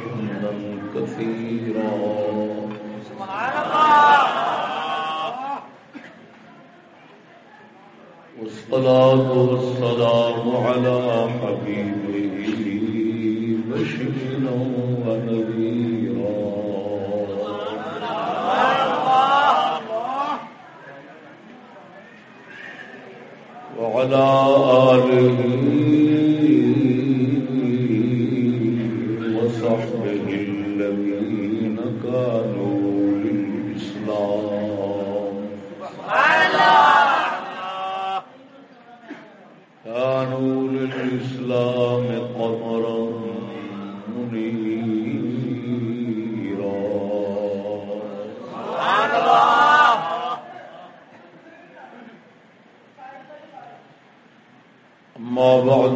حمدا كثيرا سبحان الله وعلى آله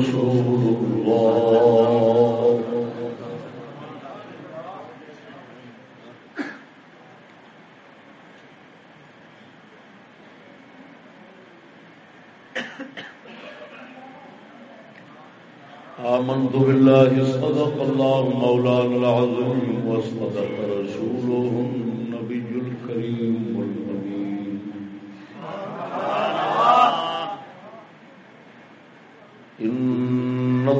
رسول الله آمنت بالله صدق الله مولانا العظيم وصدق رسوله النبي الكريم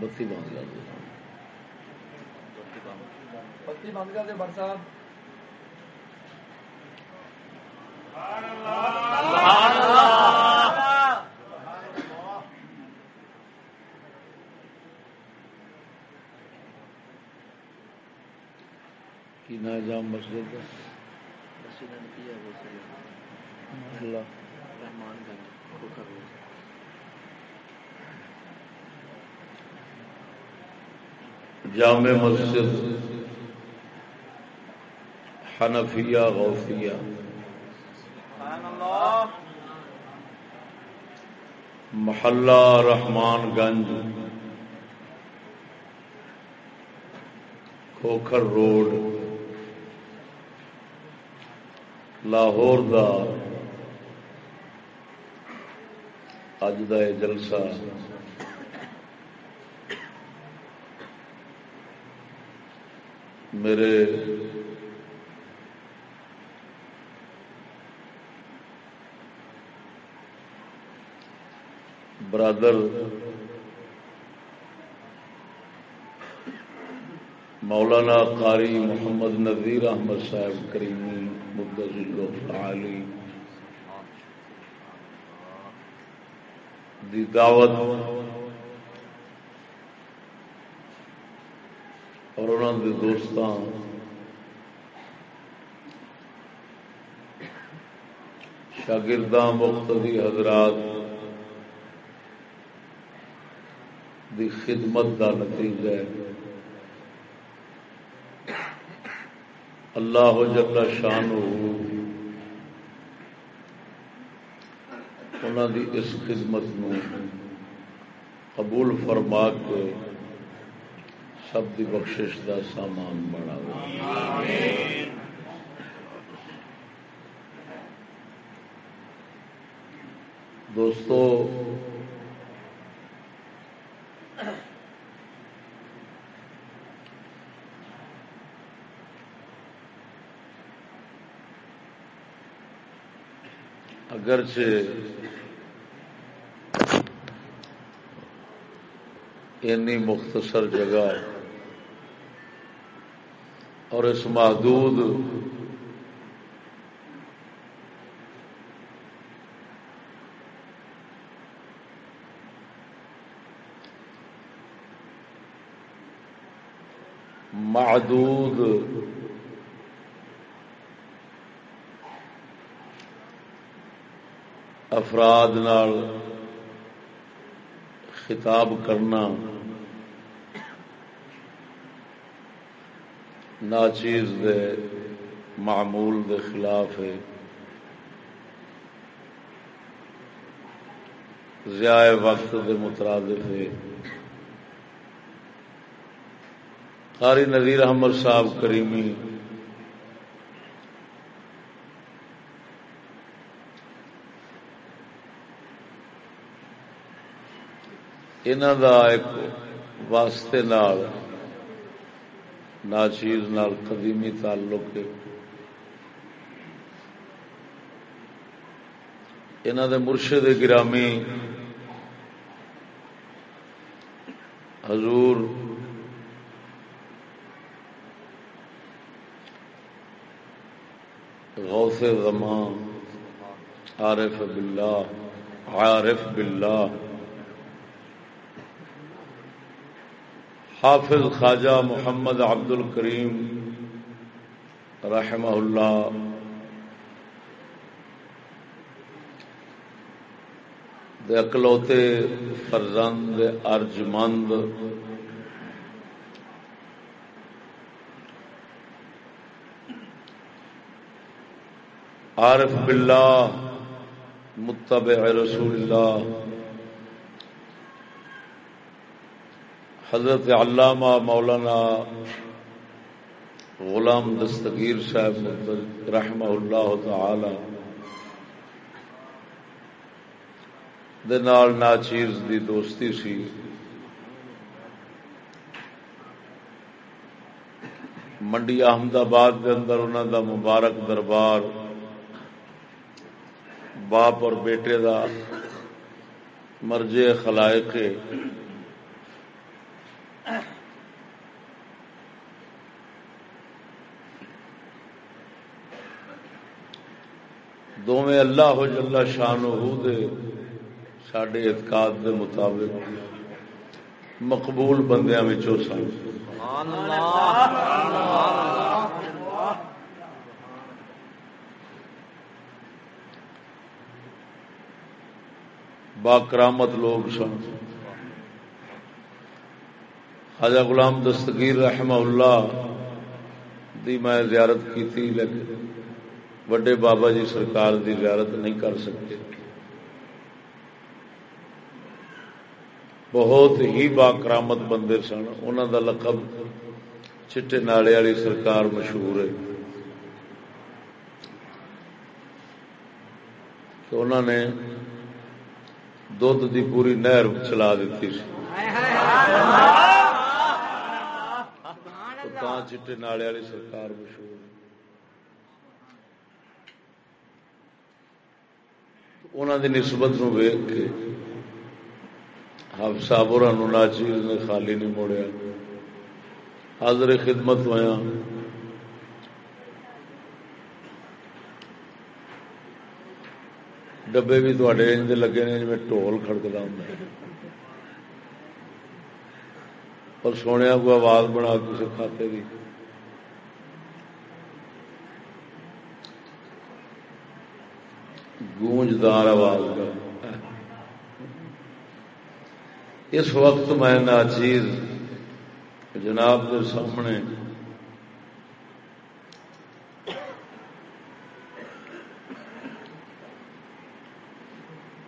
بتی بند کر دو بتی بند کر بٹ صاحب۔ کی مسجد جامع مسجد حنفیہ غوفیہ محلہ رحمان گنج کھوکھر روڈ لاہور دا اج دا یہ جلسہ۔ میرے برادر مولانا قاری محمد نذیر احمد صاحب کریمی مدض دعوت اور انہوں کے دوستان شاگرداں مختلف حضرات دی خدمت دا نتیجہ ہے۔ اللہ جل شان انہوں دی اس خدمت نو قبول فرما کے سب دی بخشش دا سامان بنا دوستو اگرچہ اینی مختصر جگہ اور اس محدود محدود افراد نال خطاب کرنا، ناچیز دے، معمول دے خلاف ہے۔ ضیاء وقت دے مترادف ہے۔ قاری نذیر احمد صاحب کریمی انہوں دا ایک واسطے نال ناچیز نال قدیمی تعلق ہے انہوں دے مرشد گرامی حضور غوث زمان عارف باللہ عارف باللہ حافظ خواجہ محمد عبد الکریم رحمہ اللہ دے اکلوتے فرزند ارجمند عارف باللہ متبع رسول اللہ حضرت علامہ مولانا غلام دستگیر صاحب رحمہ اللہ تعالی دال ناچیز دی دوستی سی۔ منڈی احمد آباد کے اندر انہوں دا مبارک دربار، باپ اور بیٹے دا مرجے خلائق دونیں اللہ ہو جلا شان دے سڈے اعتقاد دے مطابق مقبول بندیاں سن۔ با کرامت لوگ سن۔ خواجہ غلام دستگیر رحمہ اللہ دی میں زیارت کی تھی لیکن وڈے بابا جی سرکار دی زیارت نہیں کر سکتے بہت ہی با کرامت بندے سن انہوں دا لقب چٹے نالے والی سرکار مشہور ہے کہ انہوں نے دھد دی پوری نہر چلا دیتی سی چٹے نالے والی سرکار مشہور انہوں دی نسبت نو ویگ کے ہم صاحب ناچیز نے خالی نہیں موڑیا۔ حاضر خدمت ہوا ڈبے بھی تے لگے نے جی ٹول کھڑکتا ہوں اور سونے کو آواز بنا کسی کھاتے کی گونجدار آواز کا اس وقت میں ناچیز جناب کے سامنے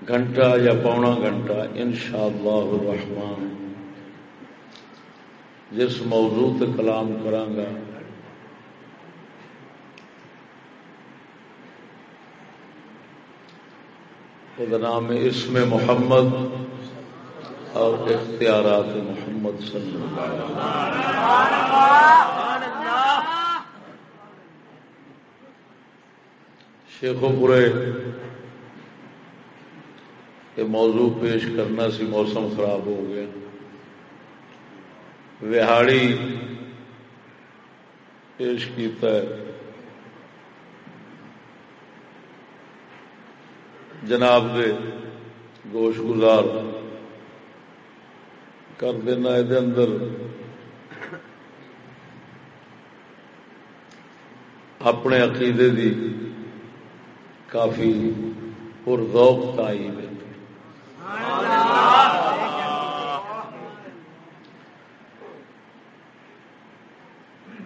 گھنٹہ یا پونا گھنٹہ ان شاء اللہ جس موضوع تے کلام کرانگا وہ نام اس میں محمد اور اختیارات محمد صلی اللہ علیہ شیخو پورے یہ موضوع پیش کرنا سی موسم خراب ہو گیا۔ وہاڑی پیش کیتا ہے۔ جناب دے گوش گزار کر دینا یہ اندر۔ اپنے عقیدے دی کافی پرذوق تعین ہے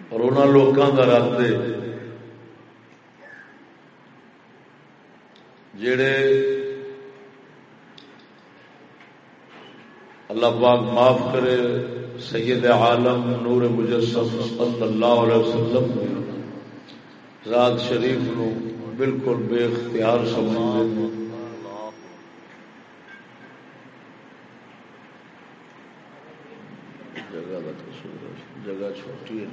اور انہوں لوگوں کا رد جڑے اللہ پاک معاف کرے، سید عالم نور مجسم صلی اللہ علیہ وسلم ذات شریف نو بالکل بے اختیار سمجھ جگہ جگہ چھوٹی ہے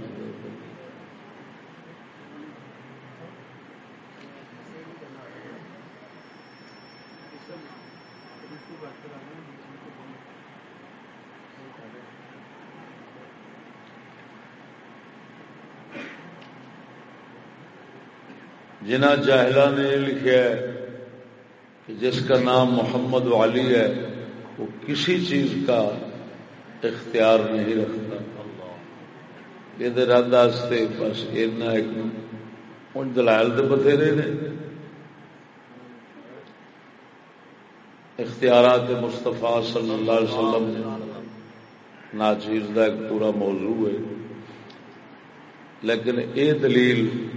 جنہ جاہلا نے لکھا ہے کہ جس کا نام محمد علی ہے، وہ کسی چیز کا اختیار نہیں رکھتا۔ یہ رد بس اینا ایک ان دلائل تو بتھیرے نے۔ اختیارات مستفا صلی اللہ علیہ وسلم ناچیز کا ایک پورا موضوع ہے۔ لیکن یہ دلیل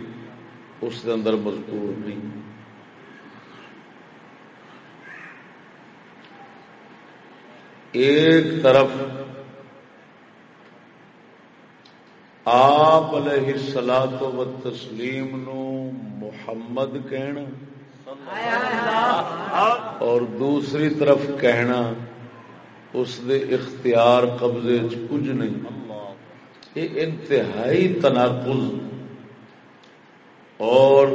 اس کے اندر مذکور نہیں ایک طرف آپ علیہ سلا تو و تسلیم نو محمد کہنا اور دوسری طرف کہنا اس دے اختیار قبضے کچھ نہیں۔ یہ انتہائی تناقض۔ اور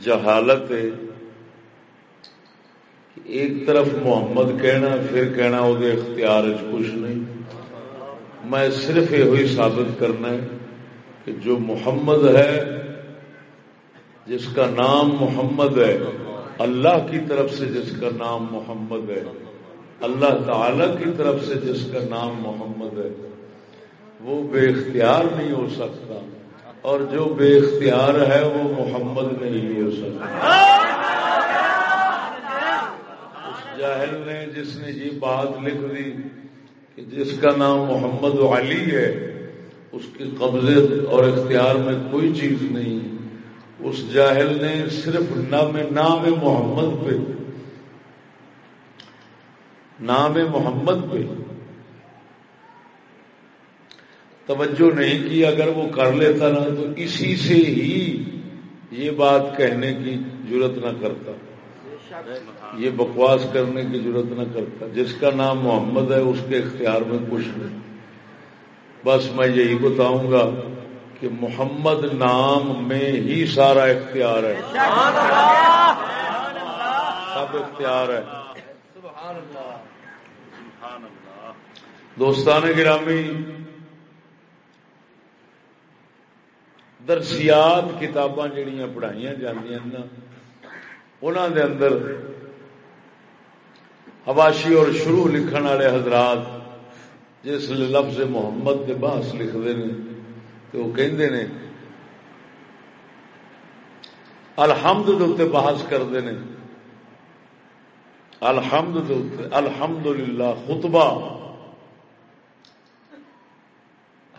جہالت ہے ایک طرف محمد کہنا، پھر کہنا وہ اختیار کچھ نہیں۔ میں صرف یہ ثابت کرنا ہے کہ جو محمد ہے، جس کا نام محمد ہے، اللہ کی طرف سے جس کا نام محمد ہے، اللہ تعالی کی طرف سے جس کا نام محمد ہے، وہ بے اختیار نہیں ہو سکتا۔ اور جو بے اختیار ہے وہ محمد نہیں ہو سکتا اس جاہل نے جس نے یہ بات لکھ دی کہ جس کا نام محمد علی ہے، اس کے قبضے اور اختیار میں کوئی چیز نہیں۔ اس جاہل نے صرف نام نام محمد پہ، نام محمد پہ توجہ نہیں کی اگر وہ کر لیتا نا تو اسی سے ہی یہ بات کہنے کی ضرورت نہ کرتا۔ یہ بکواس کرنے کی ضرورت نہ کرتا۔ جس کا نام محمد ہے اس کے اختیار میں کچھ نہیں۔ بس میں یہی بتاؤں گا کہ محمد نام میں ہی سارا اختیار ہے۔ سب اختیار ہے۔ دوستان گرامی درسیات کتاباں جہیا پڑھائی دے اندر حواشی اور شروع لکھن والے حضرات جس لفظ محمد کے بحث لکھتے ہیں تو وہ کہتے ہیں الحمد دے بحث کرتے ہیں الحمد الحمد للہ خطبہ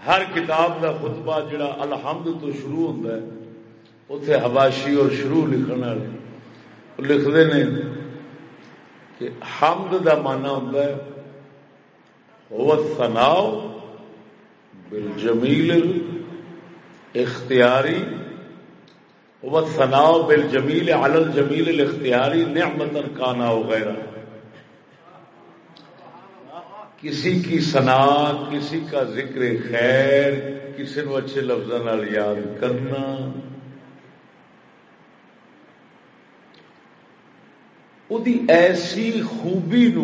ہر کتاب کا خطبہ جڑا الحمد تو شروع ہوتا ہے اتے حواشی اور شروع لکھنے والے۔ لکھتے ہیں کہ حمد کا مانا ہوتا ہے وہ سناؤ بالجمیل اختیاری وہ ثناؤ بل جمیل علل جمیل اختیاری نعمت کانا وغیرہ کسی کی سنا کسی کا ذکر خیر کسی نو اچھے لفظوں یاد کرنا۔ ایسی خوبی نو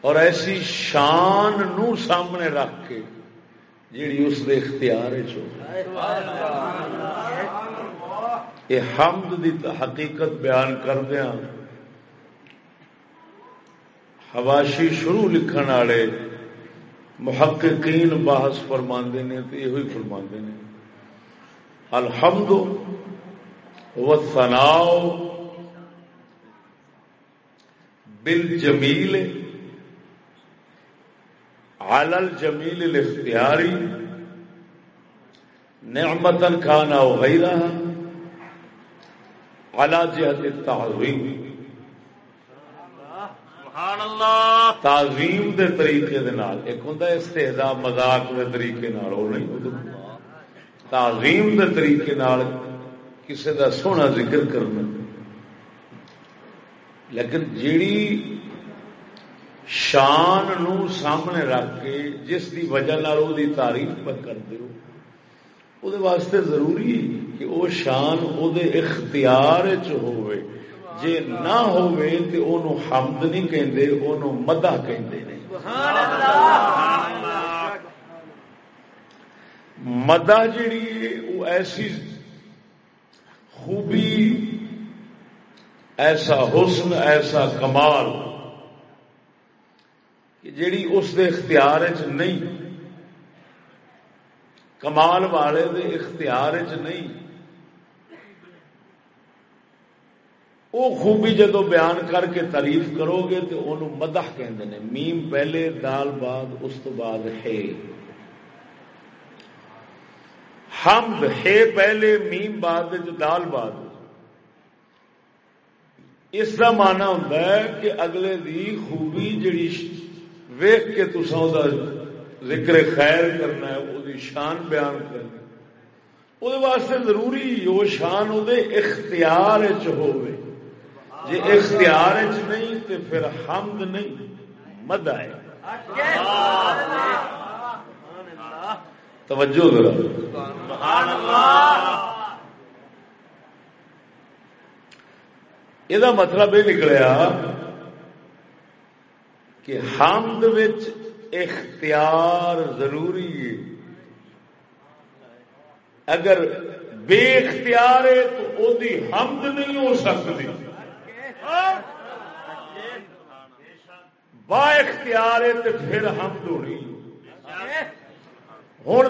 اور ایسی شان نو سامنے رکھ کے جیڑی اس دے اختیار یہ حمد دی حقیقت بیان کردیا حواشی شروع لکھن والے محققین بحث فرما نے تو یہ فرما نے۔ الحمد و ثناؤ بل جمیل علل جمیل الاختیاری نعمتن کھانا غیرہ علا جہت التعظیم تعظیم دے طریقے دے نال، ایک ہوں استحدا مذاق دے طریقے نال وہ نہیں تعظیم دے طریقے نال کسے دا سونا ذکر کرنا۔ لیکن جیڑی شان نو سامنے رکھ کے جس دی وجہ نال او دی تعریف پر کر دیو او دے واسطے ضروری کہ او شان او دے اختیار چ ہوئے جے نہ ہوئے تے اونوں حمد نہیں کہندے، اونوں مدح کہندے نے۔ سبحان اللہ مدح جڑی وہ ایسی خوبی، ایسا حسن، ایسا کمال کہ جیڑی اس دے اختیار چ نہیں، کمال والے دے اختیار چ نہیں۔ وہ خوبی جدو بیان کر کے تعریف کرو گے تو انہوں مدح کہندے نے۔ میم پہلے، دال بعد، اس تو بعد ہے۔ حمد ہے پہلے، میم بعد دال بعد۔ اس کا مانا ہوتا ہے کہ اگلے دی خوبی جڑی ویخ کے تسا ذکر خیر کرنا ہے وہ شان بیان کرنا وہ واسطے ضروری وہ شان وہ اختیار چ ہوئے جی اختیار چ نہیں تو پھر حمد نہیں مد ہے۔ توجہ یہ مطلب یہ نکلیا کہ حمد اختیار ضروری ہے۔ اگر بے اختیار ہے تو وہ حمد نہیں ہو سکتی۔ با اختیار ہے تو پھر ہم دوڑی ہوں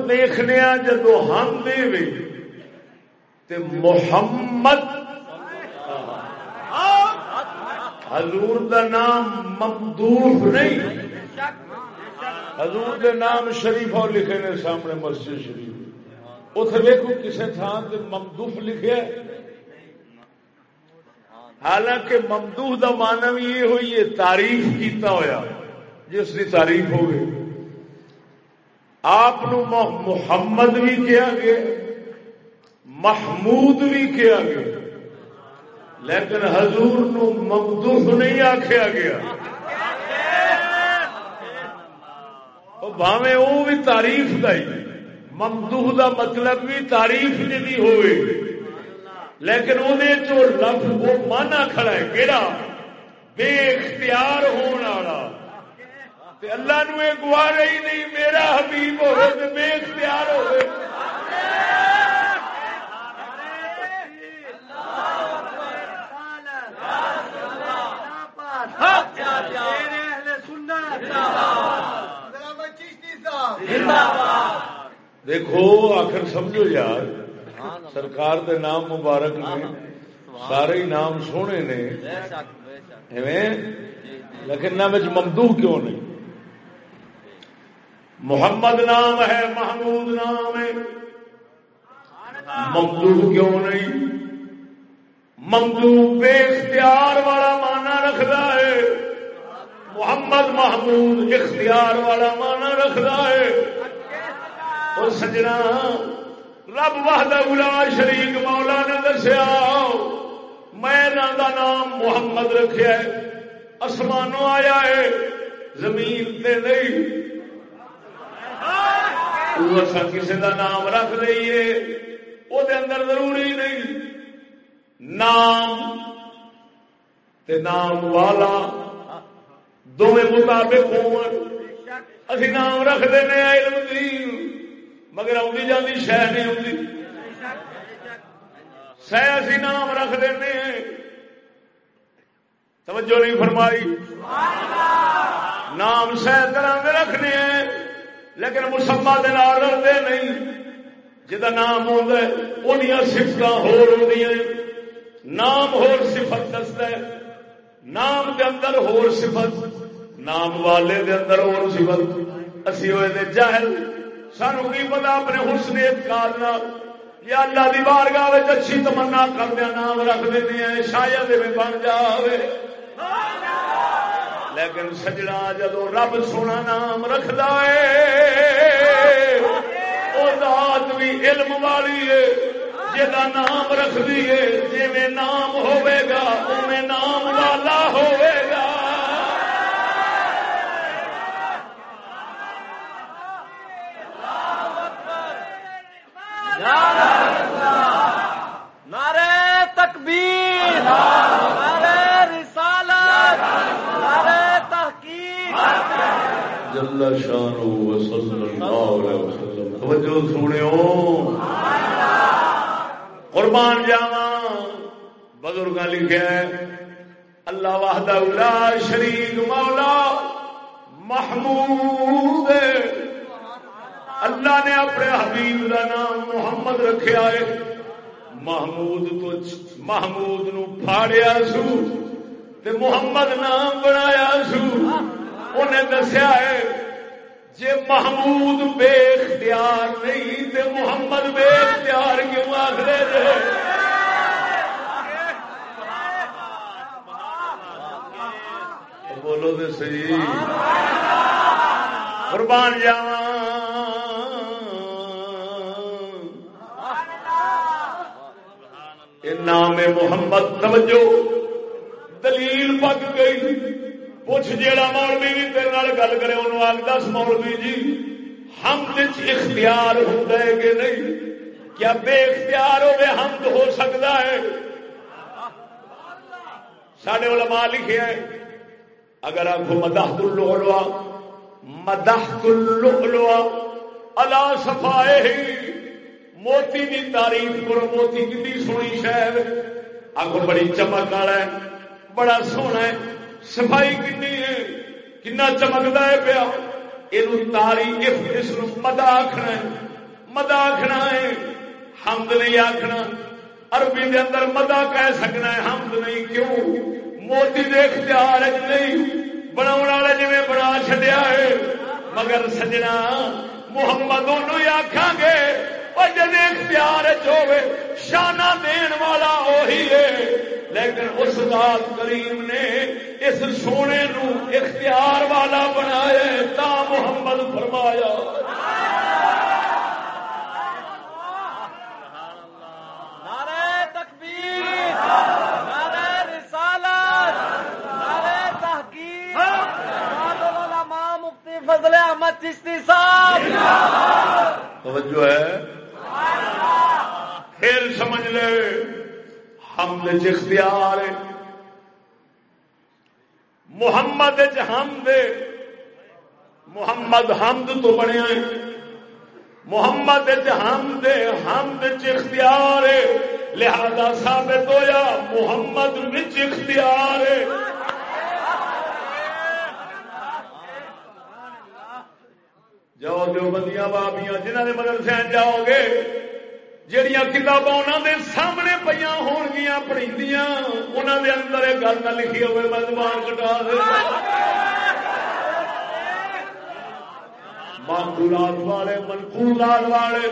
دیکھنے جدو ہم دے تے محمد حضور دا نام ممدوف نہیں۔ حضور دے نام شریف اور لکھے نے سامنے مسجد شریف۔ اتنے دیکھو کسی تھان سے ممدوف لکھے حالانکہ ممدوح دا مانا بھی یہ ہوئی ہے، تعریف کیتا ہویا، جس کی تعریف ہو گئی۔ آپ محمد بھی کیا گیا، محمود بھی کیا گیا۔ لیکن حضور نو ممدوح نہیں آخیا گیا۔ بھاوے وہ بھی تعریف کا ہی۔ ممدوح دا مطلب بھی تعریف جی ہوئے۔ لیکن وہ لفظ وہ مانا کھڑا ہے کہڑا بے اختیار ہونے والا۔ اللہ نو یہ گوارا ہی نہیں میرا حبیب ہو بے اختیار ہو دیکھو آخر سمجھو یار۔ سرکار دے نام مبارک نے سارے نام سونے نے۔ لیکن نہ ممدو کیوں نہیں؟ محمد نام ہے محمود نام ہے۔ ممدو کیوں نہیں؟ ممدو بے اختیار والا مانا رکھتا ہے۔ محمد محمود اختیار والا مانا رکھتا ہے۔ اور سجنا رب وحدہ الا شریک مولا نے دسیا، میں نام محمد رکھا آسمانوں آیا ہے، زمین تے نہیں۔ کسی کا نام رکھ دئیے وہ اندر ضروری نہیں۔ نام تے نام والا دونوں مطابق اسی نام رکھ دینے علم دین۔ مگر آدھی جاتی شہ نہیں آتی سہ اسی نام رکھ دینے توجہ نہیں فرمائی. نام سہ طرح رکھنے ہیں، لیکن مسما لڑتے نہیں. جا نام ہوتا سفت ہو نام ہور صفت دستا ہے. نام دے اندر ہور صفت، نام والے دے اندر ہور صفت. اسی ہوئے دے جاہل سانو کی پتا اپنے حسن اعتقاد یا اللہ دی بارگاہ اچھی تمنا کردیا نام رکھ دیں شاید بن جائے لیکن سجنا جدو رب سونا نام رکھد ذات بھی علم والی ہے۔ جا نام رکھ دیے جی نام ہوا اوے نام والا شان اللہ علیہ وسلم توجہ سنو قربان جاوا بزرگ لکھا اللہ وحدہ لا شریک مولا محمود اللہ نے اپنے حبیب کا نام محمد رکھا ہے۔ محمود تو محمود نو پھاڑیا سو تے محمد نام بنایا سو۔ انہیں دسیا ہے جی محمود بے اختیار نہیں تو محمد بے اختیار کیوں آخر بولو تو سی قربان جاوا نام محمد، توجہ۔ دلیل پک گئی۔ پوچھ جیڑا مولوی بھی تیرے گل کرے، انہوں آگ دس مولوی جی ہم اختیار ہوتا ہے کہ نہیں؟ کیا بے اختیار ہوئے ہم تو ہو سکتا ہے؟ سڈے علماء لکھے ہے اگر آپ کو مداح کلو مداح کلو لوا سفائے ہی موتی کی تعریف کرو، موتی کی سونی شہر آگو بڑی چمک والا ہے، بڑا سونا ہے۔ صفائی کنی ہے؟ کنا چمکتا ہے پیا؟ یہ تاریخ اس مدا آخنا ہے مدا آخنا ہے، حمد نہیں آخنا عربی دے اندر مدا کہہ سکنا ہے، حمد نہیں، کیوں؟ موتی دے اختیار نہیں بنا جی بنا چڈیا ہے۔ مگر سجنا، محمد ہی آخان گے اور جب اختیار چوے شانہ دین والا وہی ہے۔ لیکن اس ذات کریم نے اس سونے نو اختیار والا بنایا تا محمد فرمایا۔ فضل احمد چشتی صاحب۔ توجہ ہے۔ پھر سمجھ لے۔ حمد اختیار محمد حمد محمد حمد تو بنیا محمد حمد حمد اختیار لہذا ثابت ہویا، محمد وچ اختیار جاؤ دو بندیاں بابیاں جنہوں نے مدرسے جاؤ گے جہیا کتاباں انہوں نے سامنے پہ ہون گیا پڑھی انہوں نے اندر ایک گل نہ لکھی ہوئے، میں زبان کٹا دے۔ مانگولات والے، منقولات والے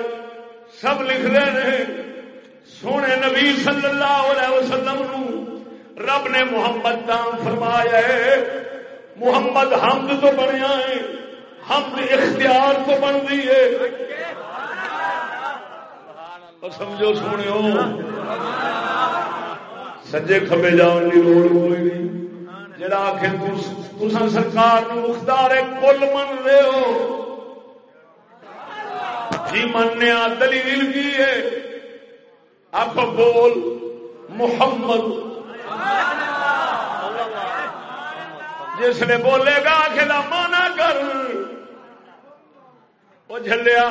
سب لکھ رہے ہیں۔ سونے نبی صلی اللہ علیہ وسلم نو رب نے محمد دام فرمایا ہے۔ محمد حمد تو بنیا ہے، حمد اختیار تو بنتی ہے۔ اور سمجھو سنو سجے کبے جان کی لوڑ کوئی نہیں۔ جڑا آخر تسا سرکار مختار کل من رہے ہو۔ جی منیا دلیل کی ہے؟ اب بول محمد۔ جس نے بولے گا کہ مانا کر۔ وہ جلیا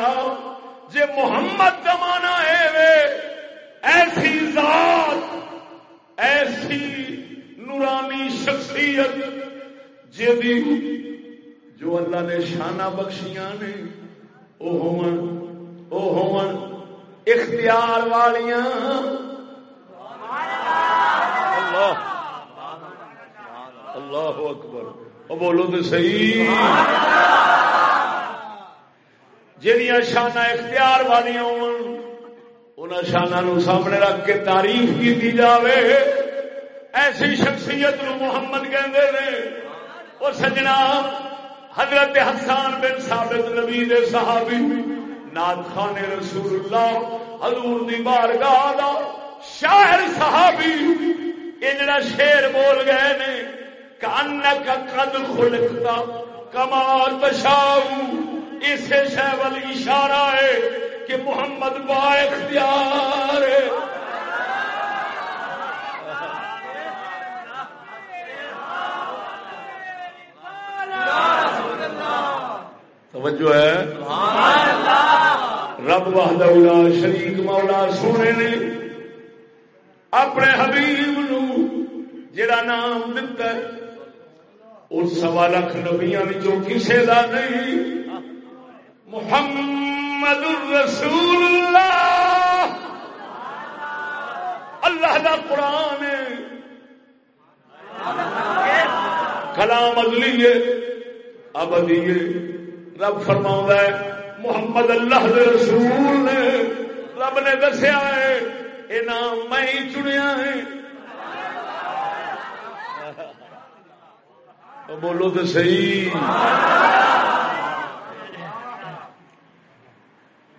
جی محمد زمانہ ہے وے، ایسی ذات، ایسی نورانی شخصیت جی جو اللہ نے شانہ بخشیاں نے وہ ہو اختیار والیاں۔ اللہ اللہ اکبر۔ وہ بولو تو صحیح۔ جہیا شانہ اختیار والی ان شانہ سامنے رکھ کے تعریف کی جاوے۔ ایسی شخصیت نو محمد کہ وہ سجنا حضرت حسان بن ثابت نبی دے صحابی ناد خان رسول اللہ حضور دی بارگاہ شاعر صحابی۔ یہ جڑا شیر بول گئے نے کانک قد خلقتا، کما تشاؤ اسے شہول اشارہ ہے کہ محمد با اختیار ہے۔ توجہ ہے۔ رب وحدہ شریک مولا سونے نے اپنے حبیب نو جڑا نام دتا ہے اور سوا لکھ نبیا کسی کا نہیں۔ محمد الرسول اللہ اللہ کا قرآن کلام ادلی اب ادی رب فرما ہے، محمد اللہ رسول نے رب نے دسیا ہے یہ نام میں ہی چنیا ہے۔ بولو تو صحیح۔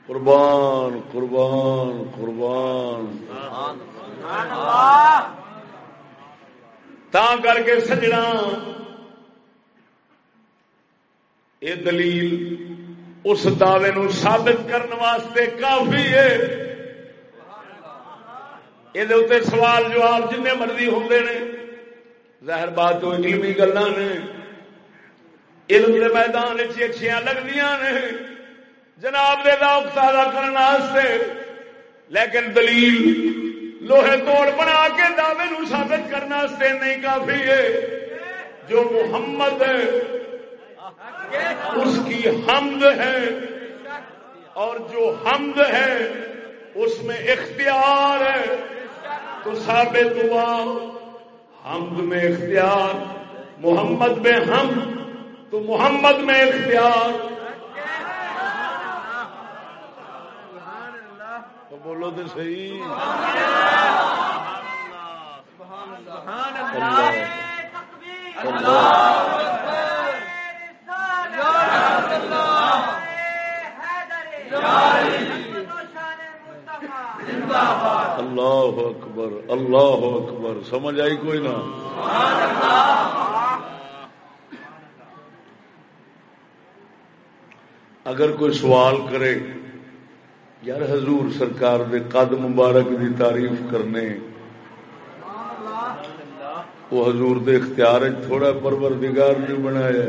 قربان قربان قربان۔ تا کر کے سجنا۔ یہ دلیل، اس دعوے نو ثابت کرنے واسطے کافی ہے۔ یہ سوال جواب جن مرضی ہوں نے۔ ظاہر بات تو علمی گلا نے۔ علم کے میدان اچھیاں لگتی نے۔ جناب دے لاک تازہ کرنے لیکن دلیل لوہے توڑ بنا کے دعوے نو ثابت کرنے نہیں کافی ہے۔ جو محمد ہے، اس کی حمد ہے۔ اور جو حمد ہے، اس میں اختیار ہے۔ تو ثابت ہوا، حمد میں اختیار، محمد میں ہم تو محمد میں اختیار۔ بولو تو صحیح۔ اللہ اکبر اللہ اکبر۔ سمجھ آئی کوئی نہ؟ اگر کوئی سوال کرے یار حضور سرکار دے قد مبارک دی تعریف کرنے۔ وہ حضور دے اختیار تھوڑا پروردگار نہیں بنایا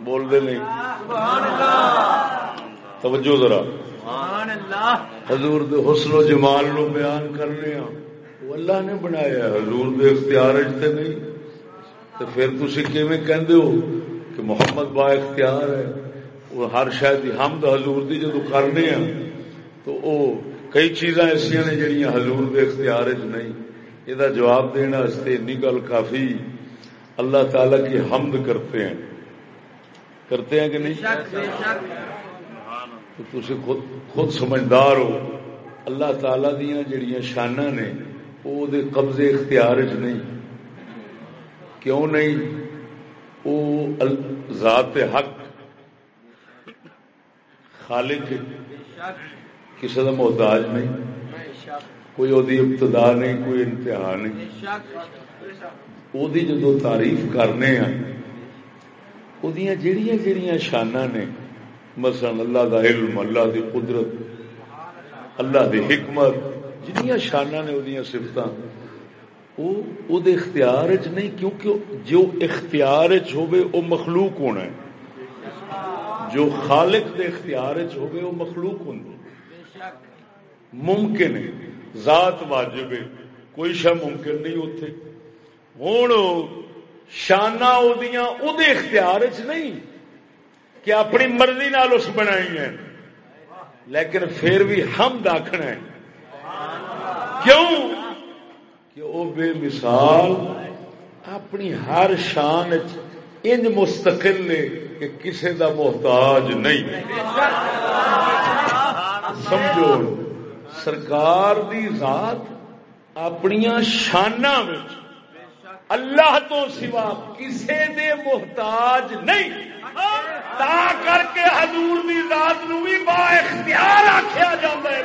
بول دے نہیں۔ توجہ ذرا۔ حضور دے حسن و جمال نو بیان کرنے ہاں۔ وہ اللہ نے بنایا حضور دے اختیار تے نہیں۔ تو پھر تھی کیویں کہندے ہو کہ محمد با اختیار ہے؟ وہ ہر شاید حمد حضور دی جدو کرنے ہاں تو او کئی چیزاں ایسا نے جہاں حضور دے اختیار نہیں۔ یہ جواب دینا اینی گل کافی اللہ تعالی کی حمد کرتے ہیں۔ کرتے ہیں کہ نہیں؟ تو تھی خود خود سمجھدار ہو۔ اللہ تعالی دیا جڑیاں شانہ نے وہ قبضے اختیار چ نہیں۔ کیوں نہیں؟ وہ ذات حق خالق کسی کا محتاج نہیں، کوئی وہ ابتدا نہیں، کوئی انتہا نہیں۔ وہ جدو تعریف کرنے ہیں وہ جڑیاں جڑیاں شانہ نے، مثلا اللہ دا علم، اللہ دی قدرت، اللہ دی حکمت جنیاں شانہ نے وہ سفت وہ اختیار چ نہیں، کیونکہ جو اختیار وہ مخلوق ہونا ہے۔ جو خالق دے اختیار ہوگی وہ مخلوق ہوں ممکن ہے، ذات واجب ہے، کوئی شا ممکن نہیں اتے ہوں شانہ وہ اختیار چ نہیں کہ اپنی مرضی نال اس بنائی ہے لیکن پھر بھی ہم داخنا ہے۔ کیوں؟ کہ وہ بے مثال اپنی ہر شان انج مستقل نے کہ کسی دا محتاج نہیں۔ سمجھو، سرکار دی ذات اپنی شانہ اللہ تو سوا کسے دے محتاج نہیں۔ تا کر کے حضور دی ذات نو بھی با اختیار آخیا جاتا ہے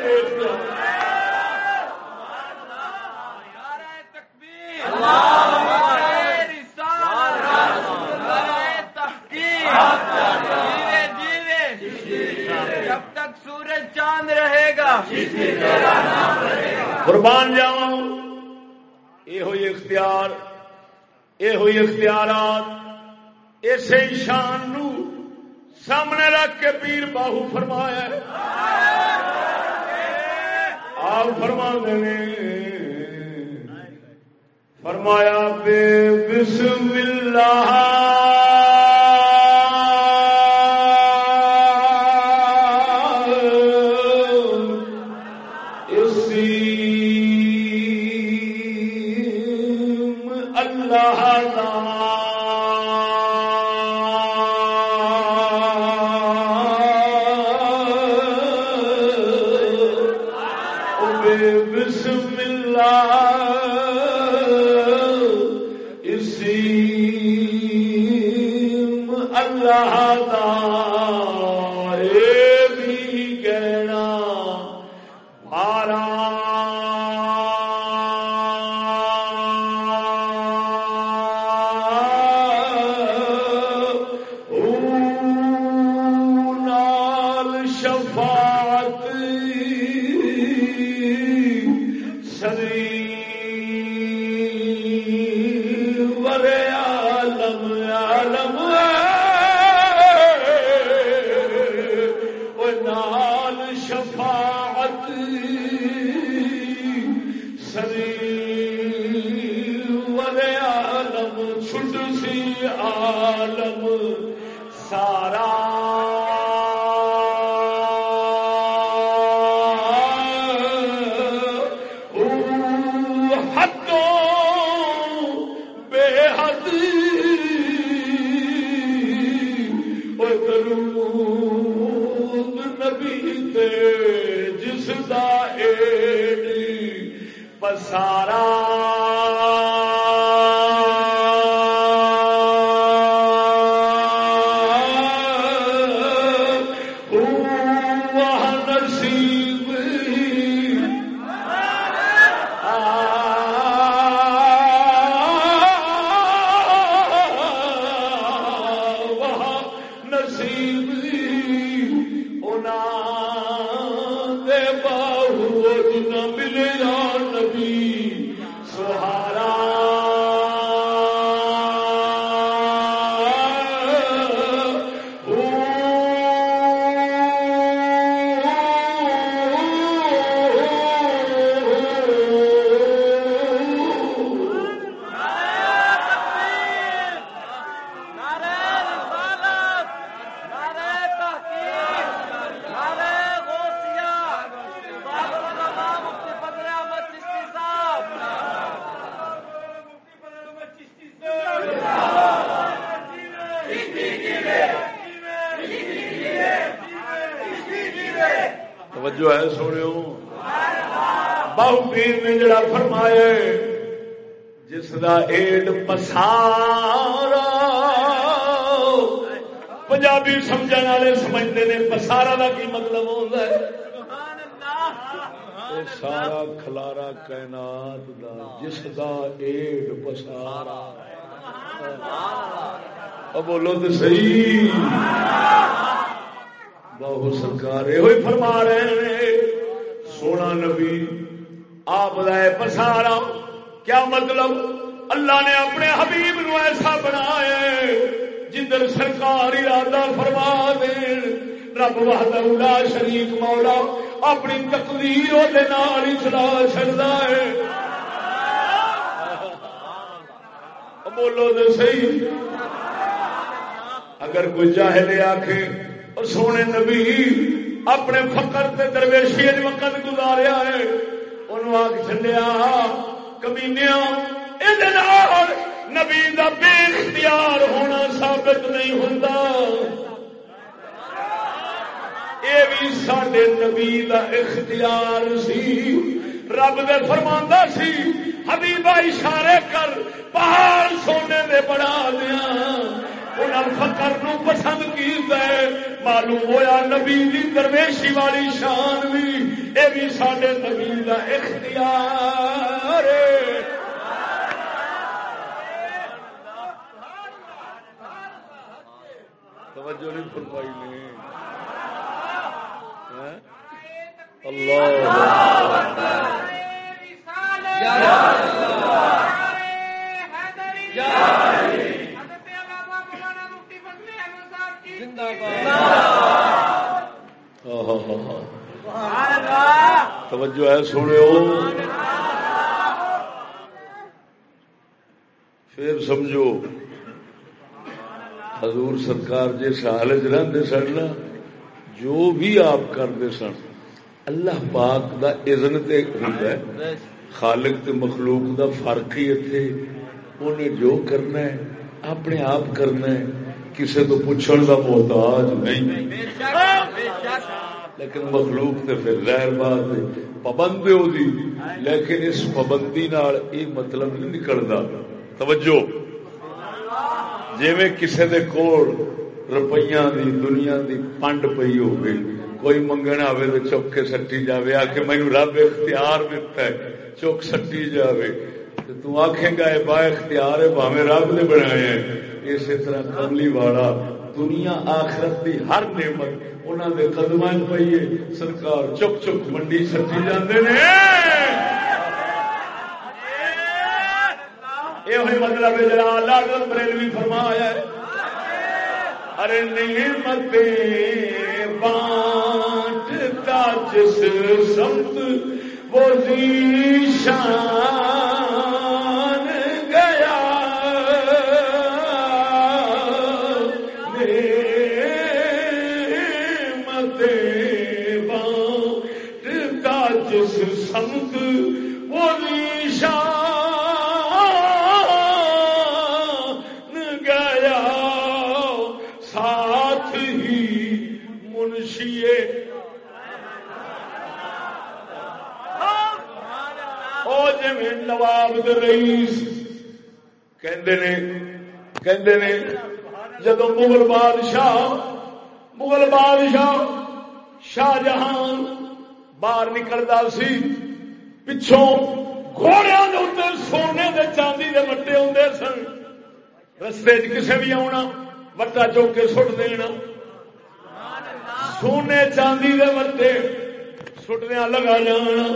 جب تک سورج چاند رہے گا۔ قربان جاؤ یہ ہوئی اختیار یہ ہوئی اختیارات اسے شان نو سامنے رکھ کے پیر باہو فرمایا آپ فرما دیں فرمایا، بے بسم اللہ۔ دا ایڈی پسارا مطلب ہوتا ہے سارا کھلارا کائنات دا جس دا ایڈ پسارا اب بولو تو صحیح۔ بہو سرکار یہ فرما رہے ہیں۔ سونا نبی آپ پسارا۔ کیا مطلب؟ اللہ نے اپنے حبیب نو ایسا بنایا جدھر سرکار ارادہ فرما دے رب لا شریک مولا، اپنی تقدیر ہی چلا چڑتا ہے۔ بولو تو صحیح۔ اگر کوئی چاہے آخے اور سونے نبی اپنے فکر درویشی وقت گزاریا ہے، انہوں آگ چلیا کمینیا نبی کا بے اختیار ہونا ثابت نہیں ہوتا یہ بھی سڈے نبی کا اختیار سی۔ رب دے فرما سی حبیبہ اشارے کر، پہاڑ سونے دے بڑا دیا۔ فکر نو پسند کی معلوم ہوا نبی دی درویشی والی شان بھی۔ یہ بھی سڈے نبی کا اختیار۔ توجہ نہیں فرمائی نے۔ توجہ ہے سنو پھر سمجھو، حضور سرکار جس حال چ سن جو بھی آپ کرتے سن اللہ پاک دا اذن تے ہوتا ہے، خالق تے مخلوق دا فرق ہی اتنے انہیں جو کرنا ہے، اپنے آپ کرنا ہے کسی تو پوچھنے کا محتاج نہیں۔ لیکن مخلوق تے پھر ظاہر بات ہے پابند ہوتی لیکن اس پابندی یہ مطلب نہیں نکلتا توجہ۔ جی میں کسی دے کول روپیہ دی، دنیا دی پنڈ پی ہو کوئی منگنا آئے تو چوک کے سٹی جائے آ کے مینو رب اختیار دیتا ہے چوک سٹی جائے تو آخے گا با اختیار ہے باوے رب نے بنایا اسی طرح کملی والا، دنیا آخرت دی ہر نعمت انہوں نے قدم پیے سرکار چک چک منڈی سٹی جانے یہ مطلب جلا لاگل بریلوی فرمایا ہے۔ ارے نعمت بانٹتا جس سمت وہ شان نواب رئیس نے جدو مغل بادشاہ مغل بادشاہ شاہ جہان باہر نکلتا سی پچھوں گھوڑیا سونے دے چاندی دے وٹے آدھے سن رستے کسے بھی آنا وٹا چوک کے سٹ دینا سونے چاندی دے وٹے سٹدیا لگا جانا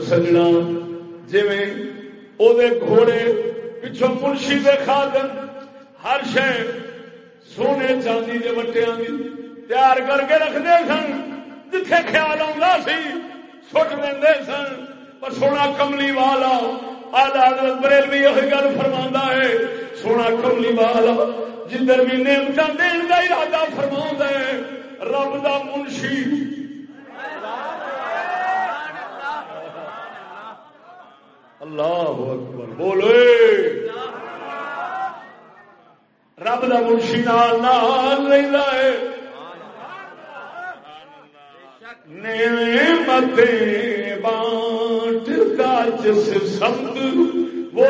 سجنا جی گھوڑے پچھوں منشی دے خادم، ہر شہ سونے چاندی کے وٹیا تیار کر کے رکھتے سن، جتھے خیال آتا سی، سٹ دے سن۔ پر سونا کملی والا آدھا بریل بھی یہ گل فرما ہے، سونا کملی والا، جدھر بھی نعمت دین کا ارادہ فرما ہے، رب دا منشی اللہ اکبر، بولے۔ رب کا منشی نال نال ہے۔ نعمت بانٹ کا جس سمت وہ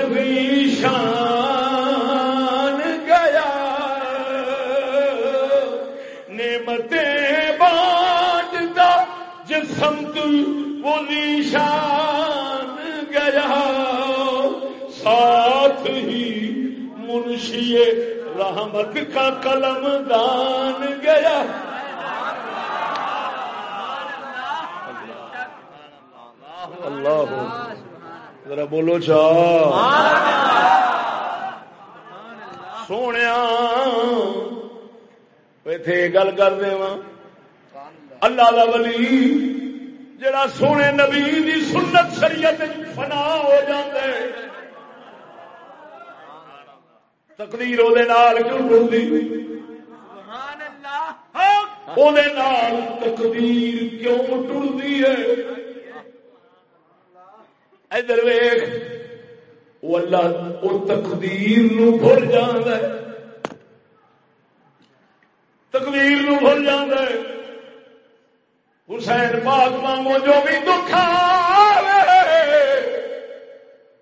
شان گیا۔ نعمتیں بانٹتا جسم وہ شان منشی رحمت کا قلم دان گیا۔ اللہ ذرا بولو چاہ سونے اتے گل کر دے اللہ دا ولی جڑا سونے نبی دی سنت شریعت فنا ہو جاندے۔ تقدیر وہ کیوں ٹوٹتی وہ تقدیر کیوں ٹوٹتی ہے ادھر ویخ وہ اللہ وہ تقدیر نو بھول تقدیر نو بھول جان حسین پاک مانگو جو بھی دکھ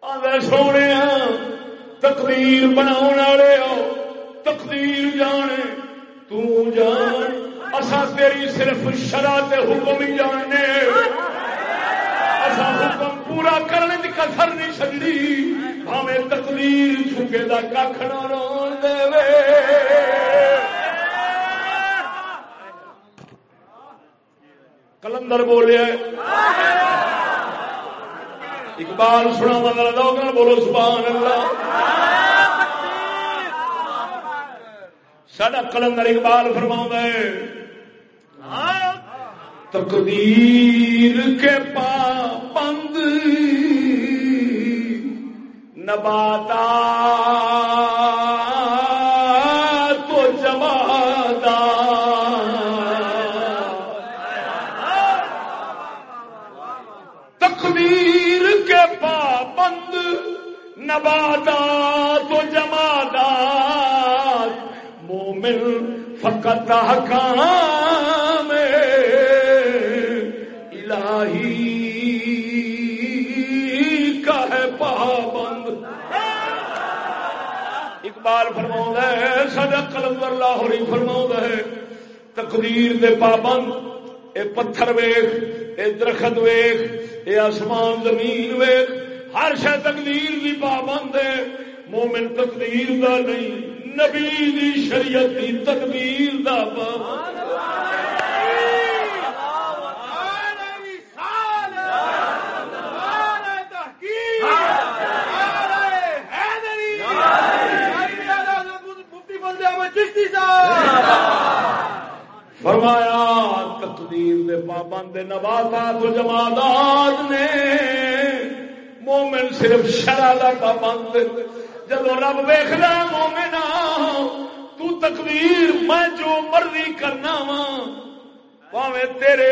آدھے سونے تقدیر بنا تقدیر جانے تان اصا تیری صرف شرح حکم ہی جاننے۔ اصا حکم پورا کرنے کی کسر نہیں چڑی ہمیں تقدیر چکے کا کھ نہ دے۔ کلندر بولے اقبال سنا مگر دو بولو سبحان اللہ۔ سڈا کلندر اقبال فرما ہے۔ تقدیر کے پا پند نباتا نبادات و جمادات، مومن فقط حکام الہی کا ہے پابند۔ اقبال فرما ہے سڈا کلندر لاہوری فرما ہے، تقدیر دے پابند۔ اے پتھر ویخ اے درخت ویخ اے آسمان زمین ویخ ہر شہ تقدیر کی پابند ہے۔ مومن تقدیر دا نہیں، نبی دی شریعت دی تقدیر دا پابند۔ فرمایا، تقدیر دے پابند نباتات و جمادات نے۔ مومن صرف شرح پابند جب رب ویخنا مومن، تو تقدیر میں جو مرضی کرنا وا پاوے تیرے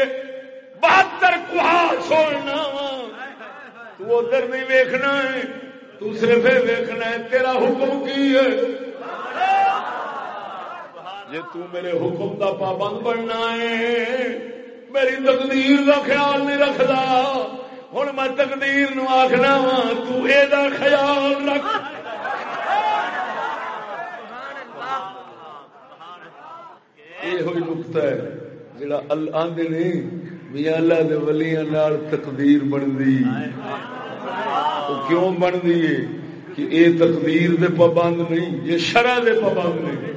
بہتر کہا چھوڑنا وا۔ تو ادھر نہیں ویخنا ہے، تو صرف ویخنا ہے، تیرا حکم کی ہے؟ جی تو میرے حکم کا پابند بننا ہے، میری تقدیر کا خیال نہیں رکھتا ہوں میں تقدیر نو آخنا وا خیال رکھ یہ ہوئی نقطہ ہے جڑا آدھے نہیں میاں اللہ دے ولیاں نال تقدیر بنتی کیوں بنتی ہے کہ یہ تقدیر دے پابند نہیں یہ شرح دے پابند نہیں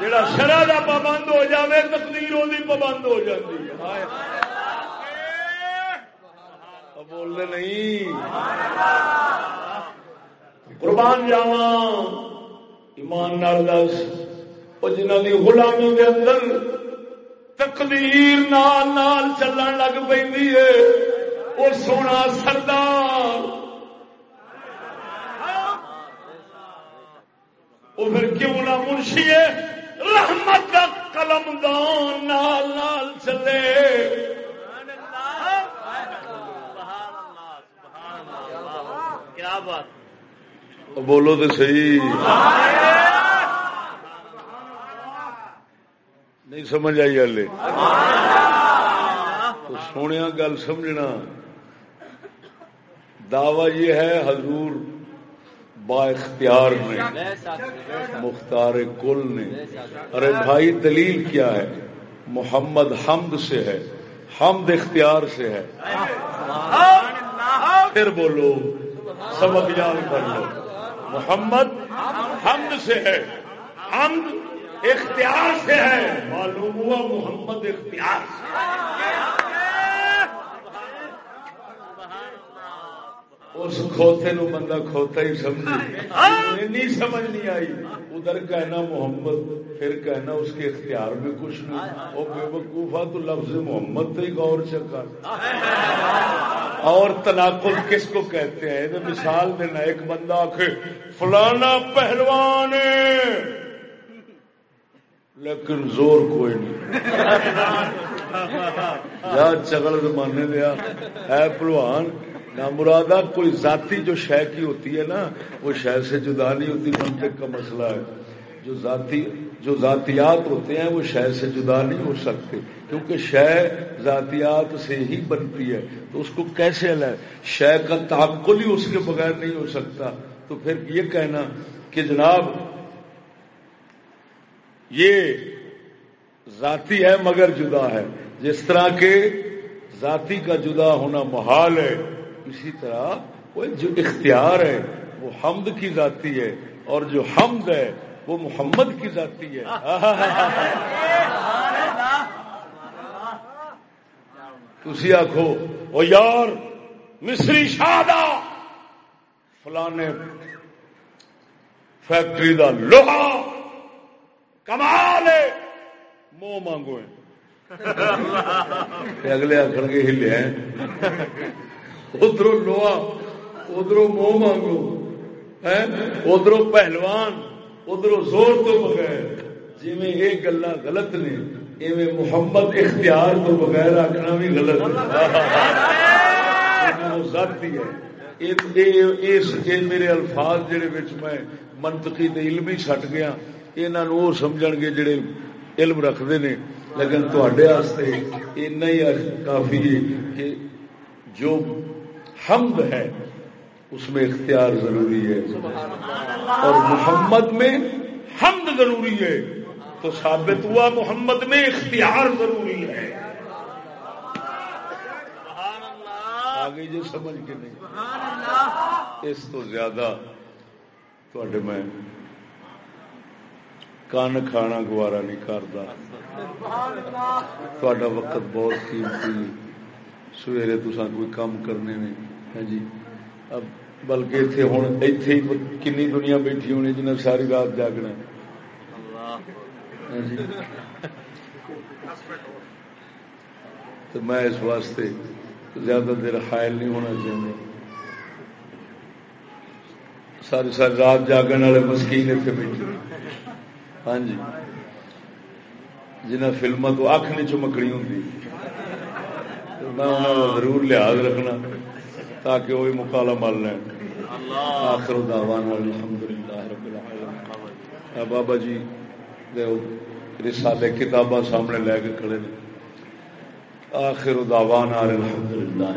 جڑا شرح دا پابند ہو جاوے تقدیر وہ پابند ہو جاتی ہے بولنے نہیں۔ قربان جاوا ایمان نال دس۔ وہ جنہ کی غلامی کے اندر تقدیر نال نال چلن لگ پی ہے وہ سونا سردار۔ وہ پھر کیوں نہ منشی رحمت کا قلم دان نال نال چلے۔ بولو تو صحیح۔ نہیں سمجھ آئی ہلے تو سونے گل سمجھنا۔ دعوی یہ ہے حضور با اختیار نے، مختار کل نے۔ ارے بھائی دلیل کیا ہے؟ محمد حمد سے ہے، حمد اختیار سے ہے۔ پھر بولو۔ سبق یاد کر لو محمد حمد سے ہے حمد اختیار سے ہے۔ معلوم ہوا محمد اختیار سے۔ اس کھوتے نو بندہ کھوتا ہی سمجھے۔ نہیں سمجھ نہیں آئی۔ ادھر کہنا محمد۔ پھر کہنا اس کے اختیار میں کچھ نہیں وہ بے وقوفا تو لفظ محمد ہی غور چکا اور تناقض کس کو کہتے ہیں؟ تو مثال دینا ایک بندہ آخ فلانا پہلوان لیکن زور کوئی نہیں۔ یا چگل زمانے دیا ہے پلوان نہ مرادہ کوئی ذاتی جو شے کی ہوتی ہے نا وہ شے سے جدا نہیں ہوتی منطق کا مسئلہ ہے۔ جو ذاتی جو ذاتیات ہوتے ہیں وہ شے سے جدا نہیں ہو سکتے، کیونکہ شے ذاتیات سے ہی بنتی ہے۔ تو اس کو کیسے الگ شے کا تعقل ہی اس کے بغیر نہیں ہو سکتا۔ تو پھر یہ کہنا کہ جناب، یہ ذاتی ہے مگر جدا ہے۔ جس طرح کے ذاتی کا جدا ہونا محال ہے، اسی طرح وہ جو اختیار ہے، وہ حمد کی ذاتی ہے۔ اور جو حمد ہے وہ محمد کی ذاتی ہے۔ تھی آخو وہ یار، مصری شادہ! فلانے فیکٹری دا لوہا کمال ہے۔ منہ مانگو اگلے آخر کے ہلے ہیں۔ ادھر لوہا ادھر منہ مانگو۔ ادھر پہلوان۔ ادھر زور تو بغیر جی یہ گلا غلط نے، ایویں محمد اختیار تو بغیر آخنا بھی غلط ذاتی ہے۔ میرے الفاظ جہے میں منطقی علم ہی چٹ گیا یہ سمجھ گے جڑے علم رکھتے ہیں لیکن تے ایسا ہی کافی کہ جو حمد ہے اس میں اختیار ضروری ہے۔ اور محمد میں حمد ضروری ہے۔ تو ثابت ہوا محمد میں اختیار ضروری ہے۔ آگے جو سمجھ کے نہیں۔ اس تو زیادہ تھوڑے میں کن کھانا گوارا نہیں کرتا وقت بہت قیمتی سویرے تو کوئی کام کرنے میں ہاں جی؟ بلکہ اتنے ہوں اتے کنی دنیا بیٹھی ہونی جنہیں ساری رات جاگنا تو میں اس واسطے زیادہ دیر حائل نہیں ہونا چاہتا ساری ساری رات جاگن والے مسکین اتنے بیٹھے ہاں جی جنہیں فلموں تو اکھ نہیں چمکڑی ہوں میں انہوں ضرور لحاظ رکھنا تاکہ وہ مکالا مل لیں۔ آخر رب العالمین۔ بابا جی رسالے کتاباں سامنے لے کے کھڑے آخر دعوان الحمد للہ